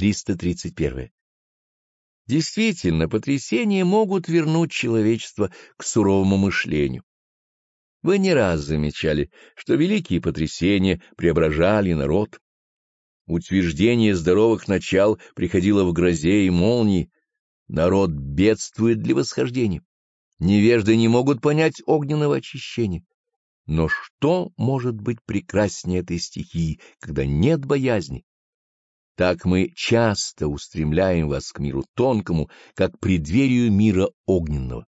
331. Действительно, потрясения могут вернуть человечество к суровому мышлению. Вы не раз замечали, что великие потрясения преображали народ. Утверждение здоровых начал приходило в грозе и молнии. Народ бедствует для восхождения. Невежды не могут понять огненного очищения. Но что может быть прекраснее этой стихии, когда нет боязни? Так мы часто устремляем вас к миру тонкому, как преддверию мира огненного.